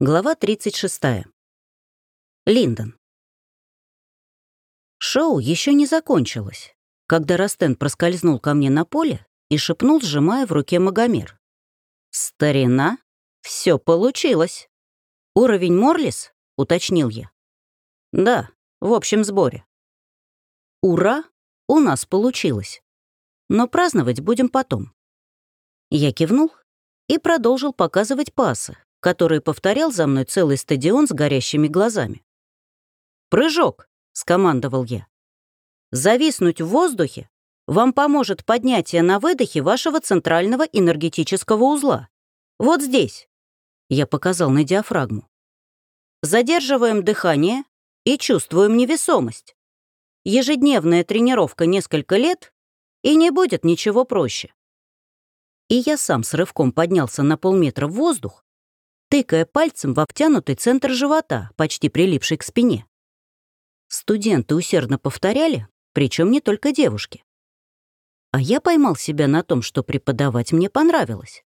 Глава 36. Линдон. Шоу еще не закончилось, когда Растен проскользнул ко мне на поле и шепнул, сжимая в руке Магомер. «Старина, все получилось!» «Уровень Морлис?» — уточнил я. «Да, в общем сборе». «Ура! У нас получилось. Но праздновать будем потом». Я кивнул и продолжил показывать пасы, который повторял за мной целый стадион с горящими глазами. «Прыжок!» — скомандовал я. «Зависнуть в воздухе вам поможет поднятие на выдохе вашего центрального энергетического узла. Вот здесь!» Я показал на диафрагму. Задерживаем дыхание и чувствуем невесомость. Ежедневная тренировка несколько лет, и не будет ничего проще. И я сам с рывком поднялся на полметра в воздух, тыкая пальцем в обтянутый центр живота, почти прилипший к спине. Студенты усердно повторяли, причем не только девушки. А я поймал себя на том, что преподавать мне понравилось.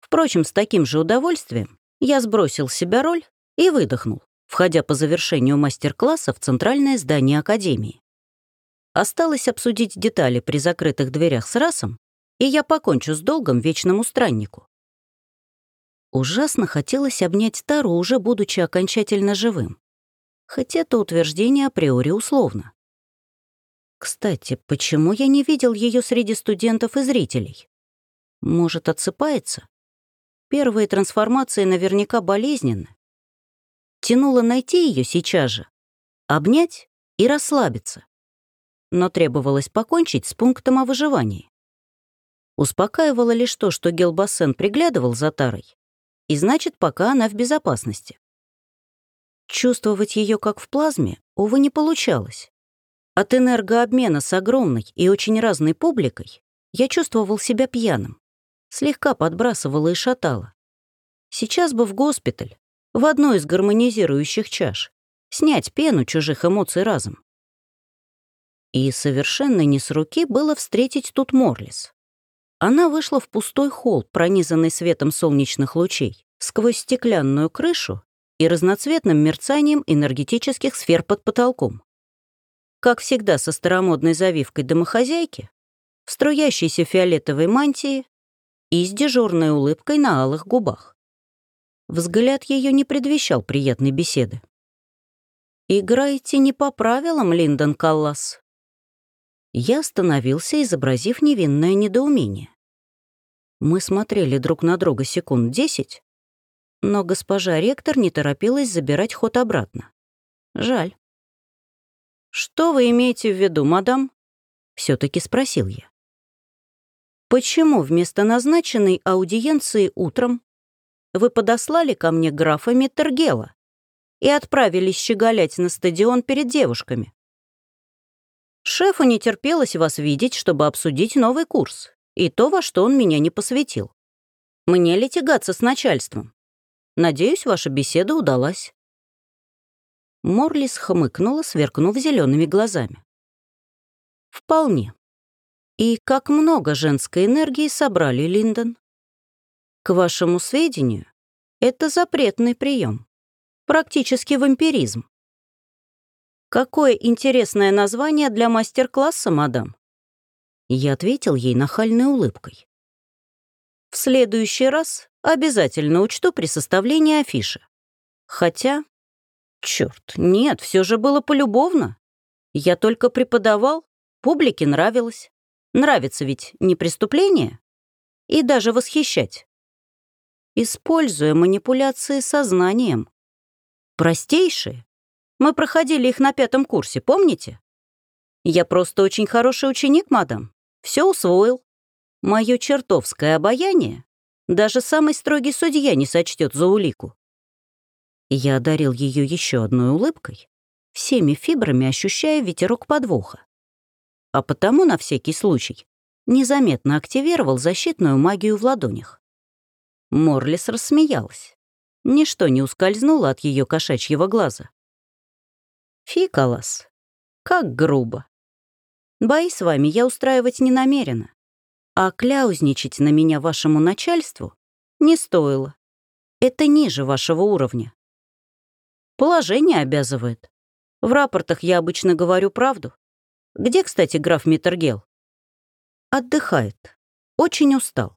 Впрочем, с таким же удовольствием я сбросил с себя роль и выдохнул, входя по завершению мастер-класса в центральное здание Академии. Осталось обсудить детали при закрытых дверях с расом, и я покончу с долгом вечному страннику. Ужасно хотелось обнять Тару, уже будучи окончательно живым. Хотя это утверждение априори условно. Кстати, почему я не видел ее среди студентов и зрителей? Может, отсыпается? Первые трансформации наверняка болезненны. Тянуло найти ее сейчас же, обнять и расслабиться. Но требовалось покончить с пунктом о выживании. Успокаивало лишь то, что Гелбассен приглядывал за Тарой и значит, пока она в безопасности. Чувствовать ее как в плазме, увы, не получалось. От энергообмена с огромной и очень разной публикой я чувствовал себя пьяным. Слегка подбрасывало и шатало. Сейчас бы в госпиталь, в одну из гармонизирующих чаш, снять пену чужих эмоций разом. И совершенно не с руки было встретить тут Морлис. Она вышла в пустой холл, пронизанный светом солнечных лучей, сквозь стеклянную крышу и разноцветным мерцанием энергетических сфер под потолком. Как всегда со старомодной завивкой домохозяйки, в струящейся фиолетовой мантии и с дежурной улыбкой на алых губах. Взгляд ее не предвещал приятной беседы. «Играете не по правилам, Линдон Каллас». Я остановился, изобразив невинное недоумение. Мы смотрели друг на друга секунд десять, но госпожа ректор не торопилась забирать ход обратно. Жаль. «Что вы имеете в виду, мадам?» — все таки спросил я. «Почему вместо назначенной аудиенции утром вы подослали ко мне графа Миттергела и отправились щеголять на стадион перед девушками?» Шефу не терпелось вас видеть, чтобы обсудить новый курс и то, во что он меня не посвятил. Мне ли тягаться с начальством? Надеюсь, ваша беседа удалась». Морлис хмыкнула, сверкнув зелеными глазами. «Вполне. И как много женской энергии собрали, Линдон? К вашему сведению, это запретный прием, практически вампиризм. Какое интересное название для мастер-класса, мадам? Я ответил ей нахальной улыбкой. В следующий раз обязательно учту при составлении афиши. Хотя, черт, нет, все же было полюбовно. Я только преподавал, публике нравилось. Нравится ведь не преступление? И даже восхищать. Используя манипуляции сознанием. Простейшие. Мы проходили их на пятом курсе, помните? Я просто очень хороший ученик, мадам. Все усвоил. Мое чертовское обаяние даже самый строгий судья не сочтет за улику. Я одарил ее еще одной улыбкой, всеми фибрами ощущая ветерок подвоха. А потому, на всякий случай, незаметно активировал защитную магию в ладонях. Морлис рассмеялась. Ничто не ускользнуло от ее кошачьего глаза. «Фикалас, как грубо. Бои с вами я устраивать не намерена. А кляузничать на меня вашему начальству не стоило. Это ниже вашего уровня. Положение обязывает. В рапортах я обычно говорю правду. Где, кстати, граф Миттергел? Отдыхает. Очень устал.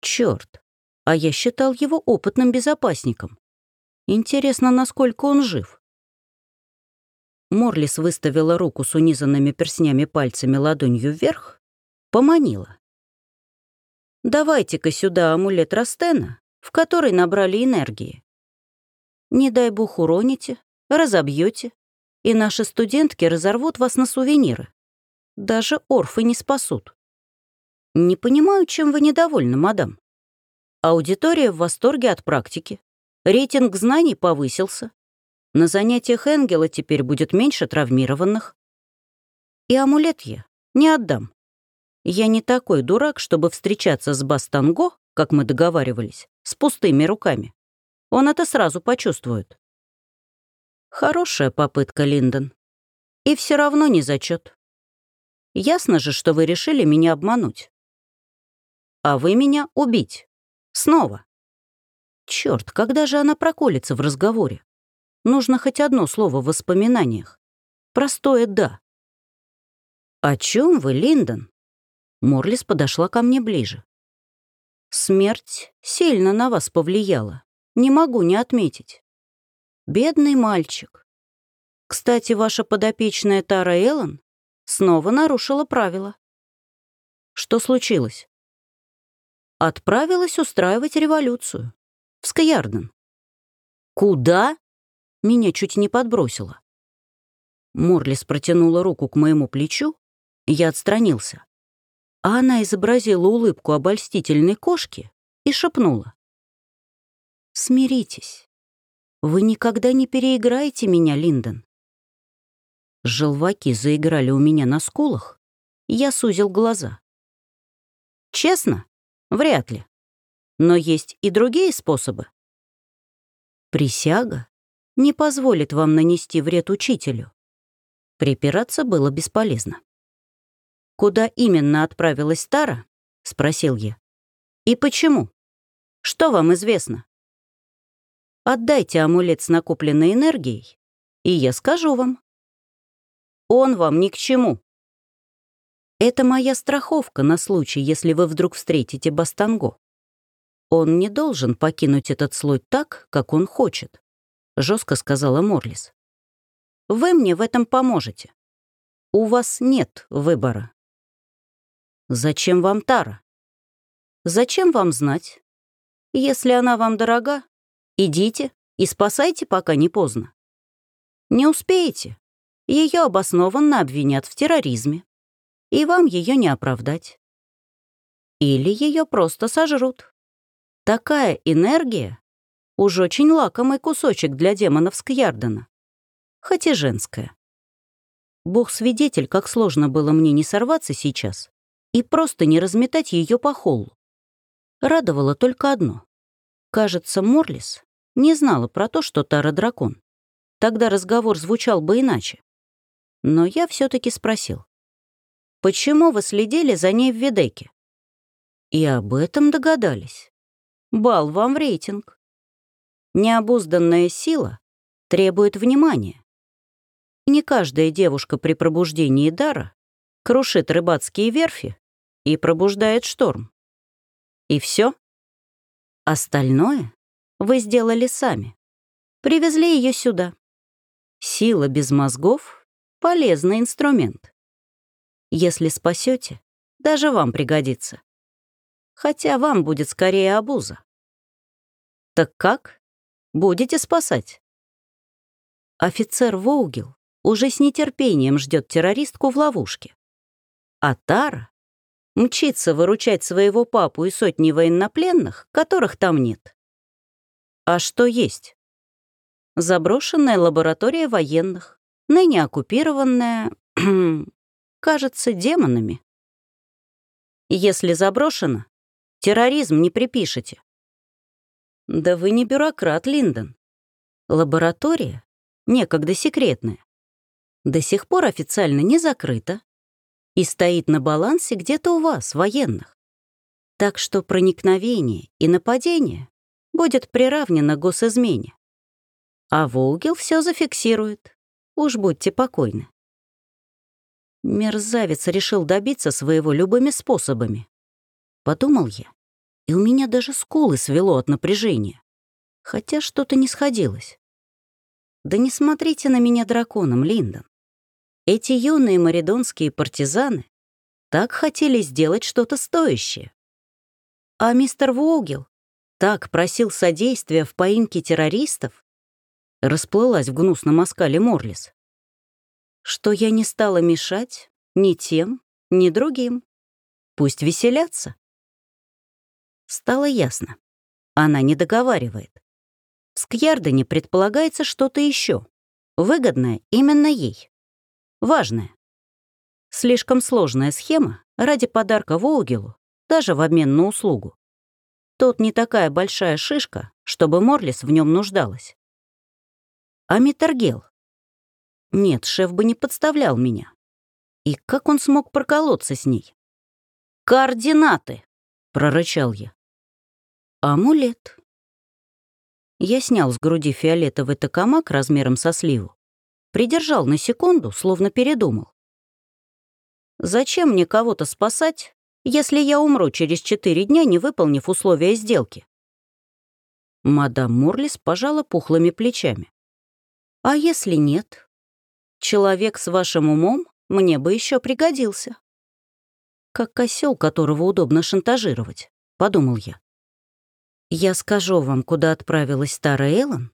Черт, а я считал его опытным безопасником. Интересно, насколько он жив. Морлис выставила руку с унизанными перстнями пальцами ладонью вверх, поманила. «Давайте-ка сюда амулет Растена, в который набрали энергии. Не дай бог уроните, разобьете, и наши студентки разорвут вас на сувениры. Даже орфы не спасут. Не понимаю, чем вы недовольны, мадам. Аудитория в восторге от практики. Рейтинг знаний повысился. На занятиях Энгела теперь будет меньше травмированных. И амулет я не отдам. Я не такой дурак, чтобы встречаться с Бастанго, как мы договаривались, с пустыми руками. Он это сразу почувствует. Хорошая попытка, Линдон. И все равно не зачет. Ясно же, что вы решили меня обмануть. А вы меня убить. Снова. Черт, когда же она проколется в разговоре? Нужно хоть одно слово в воспоминаниях. Простое «да». «О чем вы, Линдон?» Морлис подошла ко мне ближе. «Смерть сильно на вас повлияла. Не могу не отметить. Бедный мальчик. Кстати, ваша подопечная Тара Эллен снова нарушила правила. Что случилось? Отправилась устраивать революцию. В Скаярден. Куда? Меня чуть не подбросило. Морлис протянула руку к моему плечу, я отстранился. А она изобразила улыбку обольстительной кошки и шепнула. «Смиритесь. Вы никогда не переиграете меня, Линдон. Желваки заиграли у меня на скулах, я сузил глаза. Честно? Вряд ли. Но есть и другие способы. Присяга не позволит вам нанести вред учителю. Припираться было бесполезно. «Куда именно отправилась Тара?» — спросил я. «И почему? Что вам известно?» Отдайте амулет с накопленной энергией, и я скажу вам. Он вам ни к чему. Это моя страховка на случай, если вы вдруг встретите Бастанго. Он не должен покинуть этот слой так, как он хочет, жестко сказала Морлис. Вы мне в этом поможете. У вас нет выбора. Зачем вам Тара? Зачем вам знать? Если она вам дорога, Идите и спасайте, пока не поздно. Не успеете. Ее обоснованно обвинят в терроризме. И вам ее не оправдать. Или ее просто сожрут. Такая энергия — уж очень лакомый кусочек для демонов Скьярдена. Хоть и женская. Бог-свидетель, как сложно было мне не сорваться сейчас и просто не разметать ее по холлу. Радовало только одно. Кажется, Морлис не знала про то, что Тара дракон. Тогда разговор звучал бы иначе. Но я все таки спросил. «Почему вы следили за ней в Ведеке?» И об этом догадались. Бал вам в рейтинг. Необузданная сила требует внимания. Не каждая девушка при пробуждении дара крушит рыбацкие верфи и пробуждает шторм. И все. Остальное вы сделали сами. Привезли ее сюда. Сила без мозгов — полезный инструмент. Если спасете, даже вам пригодится. Хотя вам будет скорее обуза. Так как? Будете спасать? Офицер Воугел уже с нетерпением ждет террористку в ловушке. А Тара мчится выручать своего папу и сотни военнопленных, которых там нет. А что есть? Заброшенная лаборатория военных, ныне оккупированная, кажется, демонами. Если заброшена, терроризм не припишете. Да вы не бюрократ, Линдон. Лаборатория, некогда секретная, до сих пор официально не закрыта и стоит на балансе где-то у вас, военных. Так что проникновение и нападение будет приравнена к госизмене. А Воугел все зафиксирует. Уж будьте покойны. Мерзавец решил добиться своего любыми способами. Подумал я, и у меня даже скулы свело от напряжения. Хотя что-то не сходилось. Да не смотрите на меня драконом, Линдон. Эти юные маридонские партизаны так хотели сделать что-то стоящее. А мистер Воугел так просил содействия в поимке террористов, расплылась в гнусном оскале Морлис, что я не стала мешать ни тем, ни другим. Пусть веселятся. Стало ясно. Она не договаривает. В Скьярдене предполагается что-то еще, выгодное именно ей. Важное. Слишком сложная схема ради подарка Воугелу, даже в обмен на услугу. Тот не такая большая шишка, чтобы Морлис в нем нуждалась. А Митаргел? Нет, шеф бы не подставлял меня. И как он смог проколоться с ней? «Координаты!» — прорычал я. «Амулет». Я снял с груди фиолетовый токамак размером со сливу. Придержал на секунду, словно передумал. «Зачем мне кого-то спасать, если я умру через четыре дня, не выполнив условия сделки?» Мадам Мурлис пожала пухлыми плечами. «А если нет? Человек с вашим умом мне бы еще пригодился». «Как косел, которого удобно шантажировать», — подумал я. «Я скажу вам, куда отправилась старая Эллен,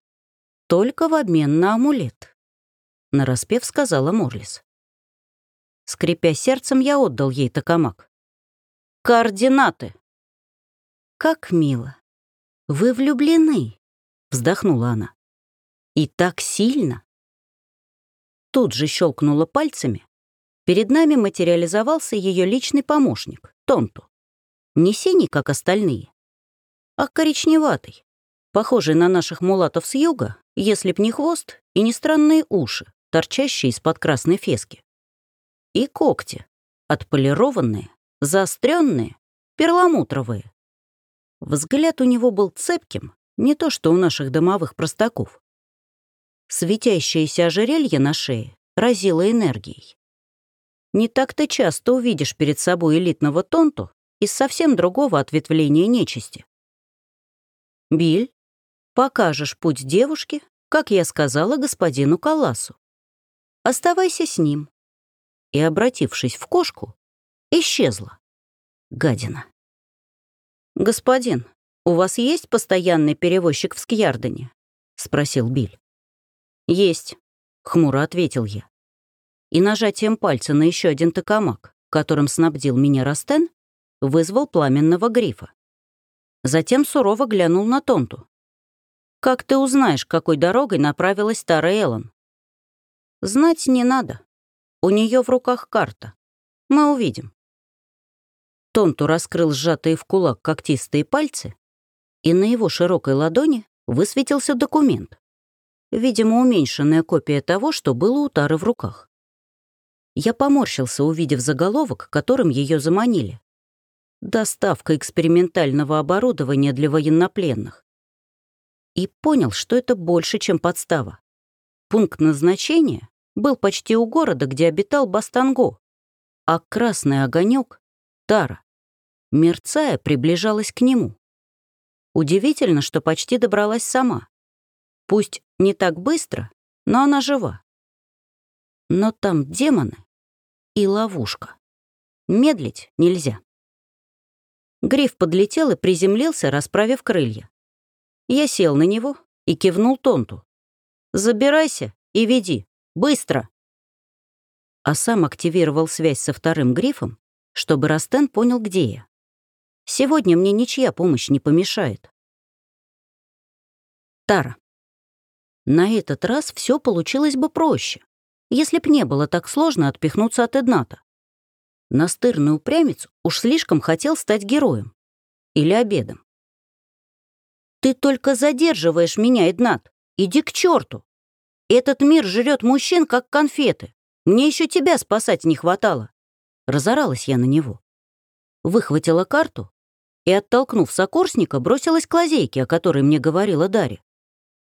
только в обмен на амулет», — нараспев сказала Морлис. Скрипя сердцем, я отдал ей токамак. «Координаты!» «Как мило! Вы влюблены!» — вздохнула она. «И так сильно!» Тут же щелкнула пальцами. Перед нами материализовался ее личный помощник, Тонту. Не синий, как остальные, а коричневатый, похожий на наших мулатов с юга, если б не хвост и не странные уши, торчащие из-под красной фески. И когти, отполированные, заостренные, перламутровые. Взгляд у него был цепким, не то что у наших домовых простаков. Светящееся ожерелье на шее разило энергией. Не так-то часто увидишь перед собой элитного тонту из совсем другого ответвления нечисти. Биль, покажешь путь девушке, как я сказала господину Каласу. Оставайся с ним. И, обратившись в кошку, исчезла. Гадина. «Господин, у вас есть постоянный перевозчик в Скьярдене?» — спросил Биль. «Есть», — хмуро ответил я. И нажатием пальца на еще один токамак, которым снабдил меня Растен, вызвал пламенного грифа. Затем сурово глянул на Тонту. «Как ты узнаешь, какой дорогой направилась старая Эллен?» «Знать не надо. У нее в руках карта. Мы увидим». Тонту раскрыл сжатые в кулак когтистые пальцы, и на его широкой ладони высветился документ. Видимо, уменьшенная копия того, что было у Тары в руках. Я поморщился, увидев заголовок, которым ее заманили. «Доставка экспериментального оборудования для военнопленных». И понял, что это больше, чем подстава. Пункт назначения был почти у города, где обитал Бастанго, а красный огонек — Тара мерцая, приближалась к нему. Удивительно, что почти добралась сама. Пусть не так быстро, но она жива. Но там демоны и ловушка. Медлить нельзя. Гриф подлетел и приземлился, расправив крылья. Я сел на него и кивнул Тонту. «Забирайся и веди. Быстро!» А сам активировал связь со вторым грифом, чтобы Растен понял, где я. Сегодня мне ничья помощь не помешает. Тара. На этот раз все получилось бы проще, если б не было так сложно отпихнуться от Эдната. Настырный упрямец уж слишком хотел стать героем. Или обедом. «Ты только задерживаешь меня, Эднат. Иди к черту. Этот мир жрет мужчин, как конфеты. Мне еще тебя спасать не хватало». Разоралась я на него. Выхватила карту и, оттолкнув сокурсника, бросилась к лазейке, о которой мне говорила Дарья.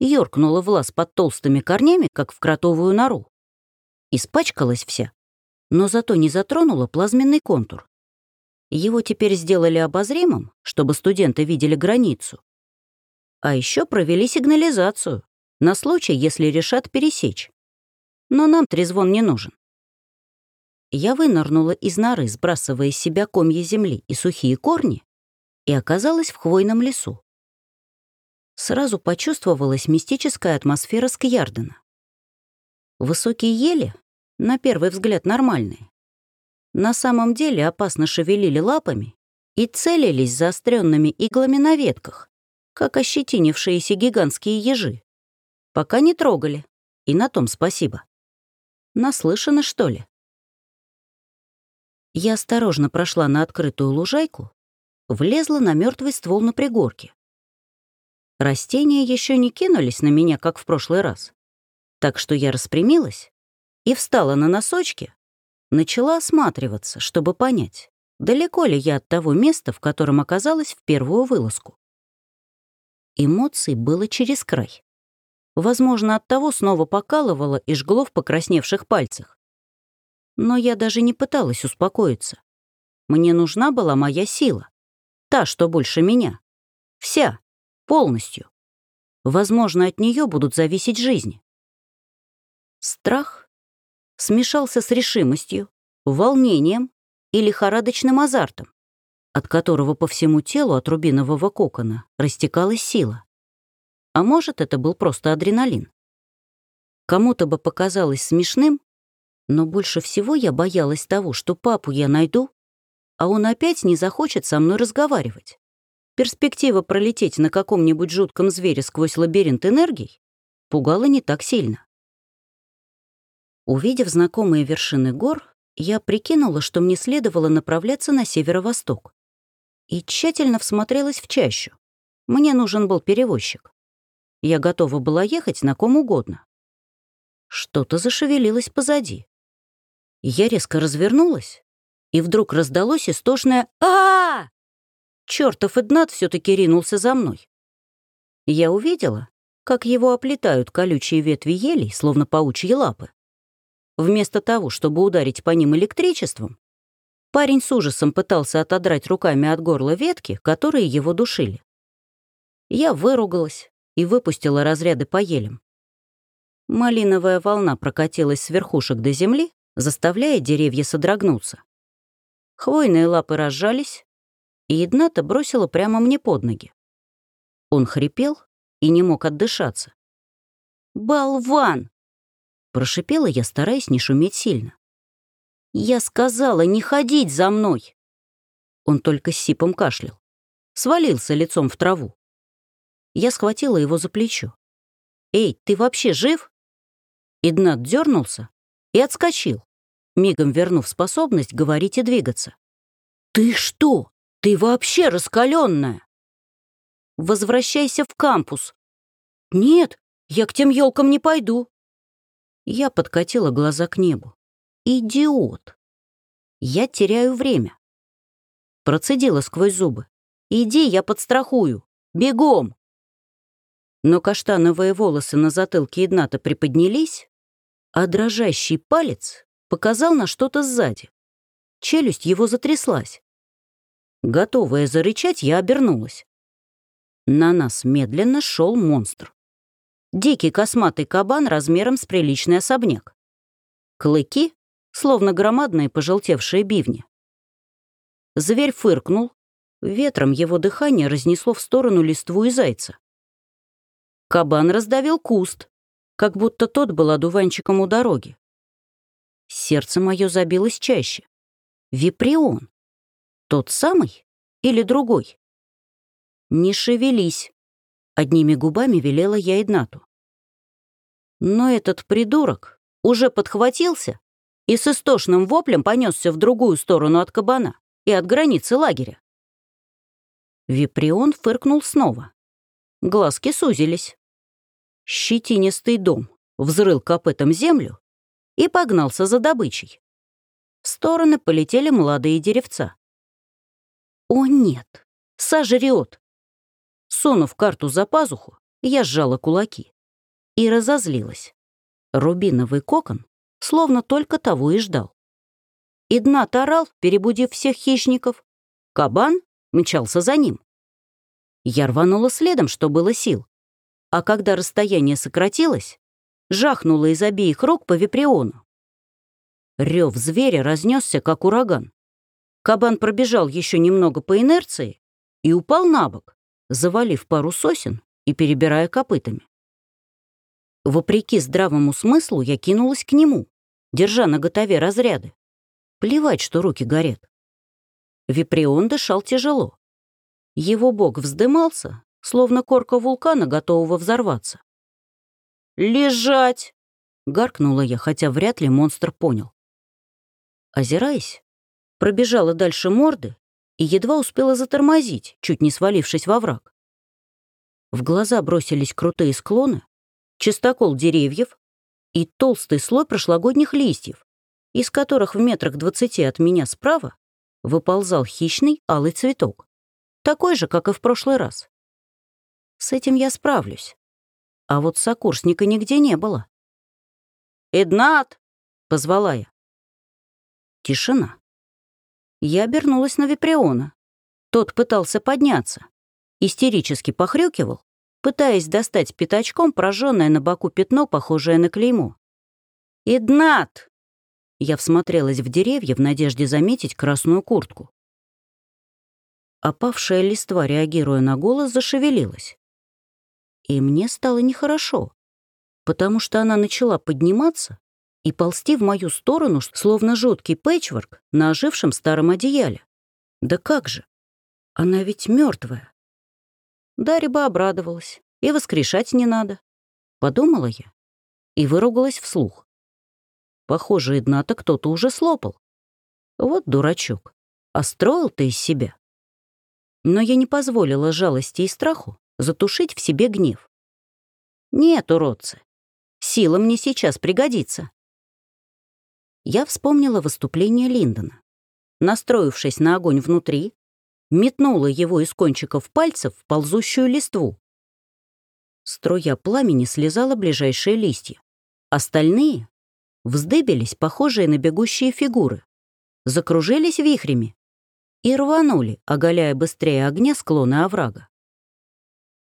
Ёркнула в лаз под толстыми корнями, как в кротовую нору. Испачкалась вся, но зато не затронула плазменный контур. Его теперь сделали обозримым, чтобы студенты видели границу. А еще провели сигнализацию, на случай, если решат пересечь. Но нам трезвон не нужен. Я вынырнула из норы, сбрасывая из себя комья земли и сухие корни, и оказалась в хвойном лесу. Сразу почувствовалась мистическая атмосфера Скьярдена. Высокие ели, на первый взгляд нормальные, на самом деле опасно шевелили лапами и целились заостренными иглами на ветках, как ощетинившиеся гигантские ежи. Пока не трогали, и на том спасибо. Наслышано, что ли? Я осторожно прошла на открытую лужайку, влезла на мертвый ствол на пригорке. Растения еще не кинулись на меня, как в прошлый раз. Так что я распрямилась и встала на носочки, начала осматриваться, чтобы понять, далеко ли я от того места, в котором оказалась в первую вылазку. Эмоций было через край. Возможно, от того снова покалывало и жгло в покрасневших пальцах. Но я даже не пыталась успокоиться. Мне нужна была моя сила. Та, что больше меня. Вся. Полностью. Возможно, от нее будут зависеть жизни. Страх смешался с решимостью, волнением и лихорадочным азартом, от которого по всему телу от рубинового кокона растекалась сила. А может, это был просто адреналин. Кому-то бы показалось смешным, но больше всего я боялась того, что папу я найду, а он опять не захочет со мной разговаривать. Перспектива пролететь на каком-нибудь жутком звере сквозь лабиринт энергий пугала не так сильно. Увидев знакомые вершины гор, я прикинула, что мне следовало направляться на северо-восток. И тщательно всмотрелась в чащу. Мне нужен был перевозчик. Я готова была ехать на ком угодно. Что-то зашевелилось позади. Я резко развернулась, и вдруг раздалось истошное а, -а! Чёртов Игнат все таки ринулся за мной. Я увидела, как его оплетают колючие ветви елей, словно паучьи лапы. Вместо того, чтобы ударить по ним электричеством, парень с ужасом пытался отодрать руками от горла ветки, которые его душили. Я выругалась и выпустила разряды по елям. Малиновая волна прокатилась с верхушек до земли, заставляя деревья содрогнуться. Хвойные лапы разжались, и Игната бросила прямо мне под ноги. Он хрипел и не мог отдышаться. «Болван!» — прошипела я, стараясь не шуметь сильно. «Я сказала не ходить за мной!» Он только с сипом кашлял. Свалился лицом в траву. Я схватила его за плечо. «Эй, ты вообще жив?» Игнат дернулся и отскочил, мигом вернув способность говорить и двигаться. «Ты что? Ты вообще раскаленная? «Возвращайся в кампус». «Нет, я к тем елкам не пойду». Я подкатила глаза к небу. «Идиот! Я теряю время». Процедила сквозь зубы. «Иди, я подстрахую. Бегом!» Но каштановые волосы на затылке Игната приподнялись, а дрожащий палец показал на что-то сзади. Челюсть его затряслась. Готовая зарычать, я обернулась. На нас медленно шел монстр. Дикий косматый кабан размером с приличный особняк. Клыки, словно громадные пожелтевшие бивни. Зверь фыркнул, ветром его дыхание разнесло в сторону листву и зайца. Кабан раздавил куст, как будто тот был одуванчиком у дороги. Сердце мое забилось чаще. Виприон. Тот самый или другой? Не шевелись. Одними губами велела я Игнату. Но этот придурок уже подхватился и с истошным воплем понесся в другую сторону от кабана и от границы лагеря. Виприон фыркнул снова. Глазки сузились. Щетинистый дом взрыл копытом землю и погнался за добычей. В стороны полетели молодые деревца. О нет, Сожрет. Сунув карту за пазуху, я сжала кулаки и разозлилась. Рубиновый кокон словно только того и ждал. Иднат орал, перебудив всех хищников. Кабан мчался за ним. Я рванула следом, что было сил. А когда расстояние сократилось, жахнула из обеих рук по виприону. Рев зверя разнесся, как ураган. Кабан пробежал еще немного по инерции и упал на бок, завалив пару сосен и перебирая копытами. Вопреки здравому смыслу я кинулась к нему, держа на готове разряды. Плевать, что руки горят. Виприон дышал тяжело. Его бок вздымался, словно корка вулкана, готового взорваться. «Лежать!» — гаркнула я, хотя вряд ли монстр понял. Озираясь, пробежала дальше морды и едва успела затормозить, чуть не свалившись во враг. В глаза бросились крутые склоны, чистокол деревьев и толстый слой прошлогодних листьев, из которых в метрах двадцати от меня справа выползал хищный алый цветок, такой же, как и в прошлый раз. С этим я справлюсь. А вот сокурсника нигде не было. «Эднат!» — позвала я. Тишина. Я обернулась на Виприона. Тот пытался подняться. Истерически похрюкивал, пытаясь достать пятачком прожженное на боку пятно, похожее на клеймо. «Иднат!» Я всмотрелась в деревья в надежде заметить красную куртку. Опавшая листва, реагируя на голос, зашевелилась. И мне стало нехорошо, потому что она начала подниматься и ползти в мою сторону, словно жуткий пэтчворк на ожившем старом одеяле. Да как же? Она ведь мертвая. Дарья бы обрадовалась. И воскрешать не надо. Подумала я и выругалась вслух. Похоже, Игната кто-то уже слопал. Вот дурачок. А строил-то из себя. Но я не позволила жалости и страху затушить в себе гнев. Нет, уродцы, сила мне сейчас пригодится. Я вспомнила выступление Линдона. Настроившись на огонь внутри, метнула его из кончиков пальцев в ползущую листву. Струя пламени слезала ближайшие листья. Остальные вздыбились, похожие на бегущие фигуры, закружились вихрями и рванули, оголяя быстрее огня склоны оврага.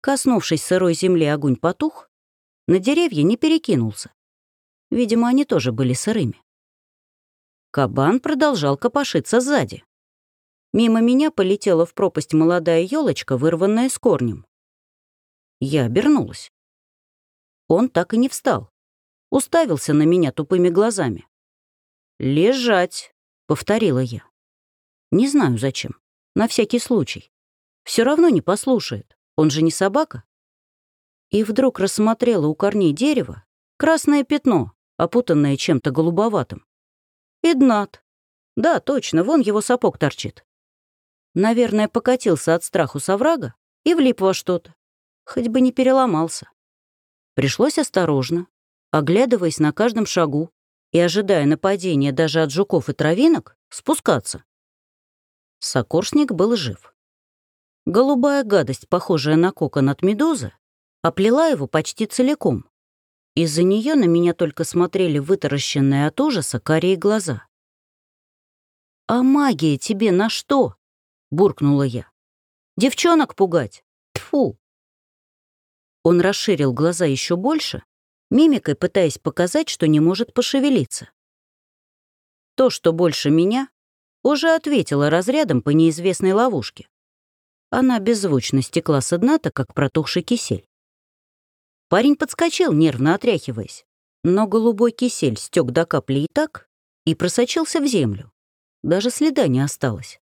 Коснувшись сырой земли, огонь потух, на деревья не перекинулся. Видимо, они тоже были сырыми. Кабан продолжал копошиться сзади. Мимо меня полетела в пропасть молодая елочка, вырванная с корнем. Я обернулась. Он так и не встал. Уставился на меня тупыми глазами. «Лежать», — повторила я. Не знаю зачем. На всякий случай. Все равно не послушает. Он же не собака. И вдруг рассмотрела у корней дерева красное пятно, опутанное чем-то голубоватым. Иднат. Да, точно, вон его сапог торчит. Наверное, покатился от страху соврага и влип во что-то. Хоть бы не переломался. Пришлось осторожно, оглядываясь на каждом шагу и ожидая нападения даже от жуков и травинок, спускаться. Сокорсник был жив. Голубая гадость, похожая на кокон от медузы, оплела его почти целиком. Из-за нее на меня только смотрели вытаращенные от ужаса карие глаза. «А магия тебе на что?» буркнула я. «Девчонок пугать? Тьфу!» Он расширил глаза еще больше, мимикой пытаясь показать, что не может пошевелиться. То, что больше меня, уже ответила разрядом по неизвестной ловушке. Она беззвучно стекла с дна-то, как протухший кисель. Парень подскочил, нервно отряхиваясь, но голубой кисель стек до капли и так, и просочился в землю. Даже следа не осталось.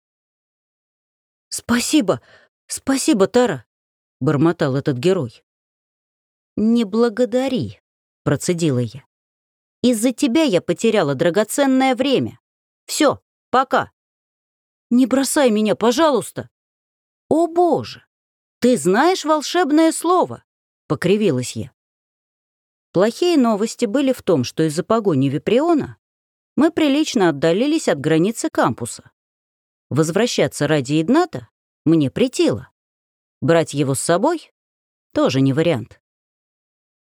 «Спасибо! Спасибо, Тара!» — бормотал этот герой. «Не благодари», — процедила я. «Из-за тебя я потеряла драгоценное время. Все, пока». «Не бросай меня, пожалуйста!» «О, Боже! Ты знаешь волшебное слово!» — покривилась я. Плохие новости были в том, что из-за погони Виприона мы прилично отдалились от границы кампуса. Возвращаться ради Игната мне претило. Брать его с собой — тоже не вариант.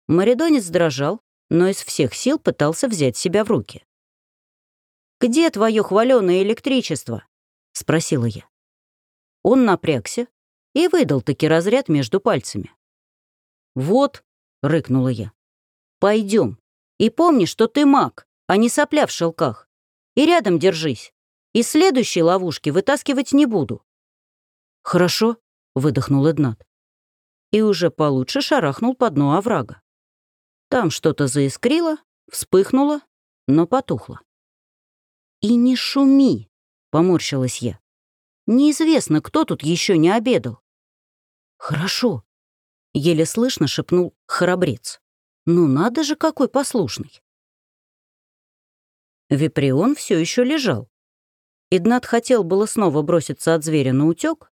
Маридонец дрожал, но из всех сил пытался взять себя в руки. «Где твое хваленое электричество?» — спросила я. Он напрягся и выдал таки разряд между пальцами. «Вот», — рыкнула я, — «пойдем. И помни, что ты маг, а не сопля в шелках. И рядом держись. И следующей ловушки вытаскивать не буду». «Хорошо», — выдохнул Эднат. И уже получше шарахнул по дну оврага. Там что-то заискрило, вспыхнуло, но потухло. «И не шуми!» — поморщилась я. «Неизвестно, кто тут еще не обедал». «Хорошо», — еле слышно шепнул храбрец. «Ну надо же, какой послушный!» Виприон все еще лежал. Иднат хотел было снова броситься от зверя на утек,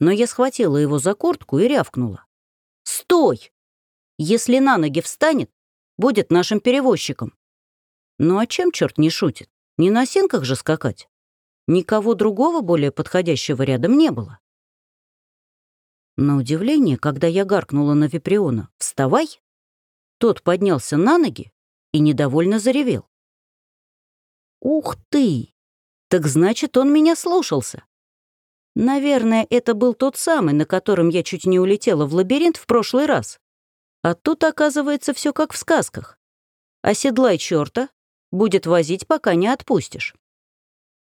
но я схватила его за куртку и рявкнула. «Стой! Если на ноги встанет, будет нашим перевозчиком. Ну а чем черт не шутит? Не на сенках же скакать. Никого другого более подходящего рядом не было. На удивление, когда я гаркнула на Виприона «Вставай!», тот поднялся на ноги и недовольно заревел. «Ух ты! Так значит, он меня слушался!» Наверное, это был тот самый, на котором я чуть не улетела в лабиринт в прошлый раз. А тут, оказывается, все как в сказках. Оседлай черта, будет возить, пока не отпустишь.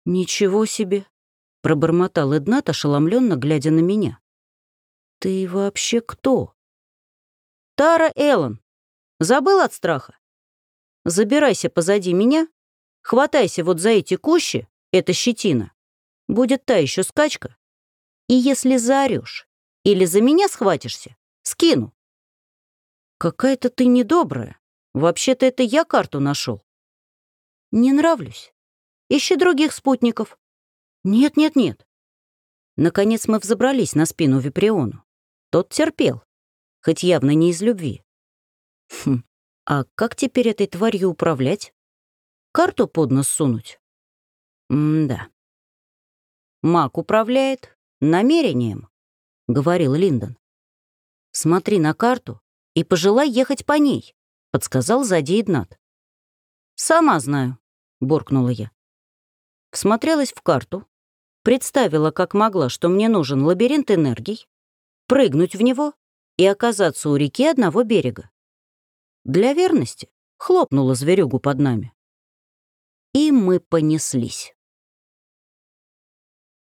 «Ничего себе!» — пробормотал Эднат, ошеломленно глядя на меня. «Ты вообще кто?» «Тара Эллен. Забыл от страха? Забирайся позади меня, хватайся вот за эти кущи, это щетина. Будет та еще скачка. И если заорешь или за меня схватишься, скину. «Какая-то ты недобрая. Вообще-то это я карту нашел. «Не нравлюсь. Ищи других спутников». «Нет-нет-нет». Наконец мы взобрались на спину Виприону. Тот терпел, хоть явно не из любви. Хм, а как теперь этой тварью управлять? Карту под нос сунуть? М-да. Маг управляет намерением, — говорил Линдон. Смотри на карту и пожелай ехать по ней», — подсказал сзади Игнат. «Сама знаю», — буркнула я. Всмотрелась в карту, представила, как могла, что мне нужен лабиринт энергий, прыгнуть в него и оказаться у реки одного берега. Для верности хлопнула зверюгу под нами. И мы понеслись.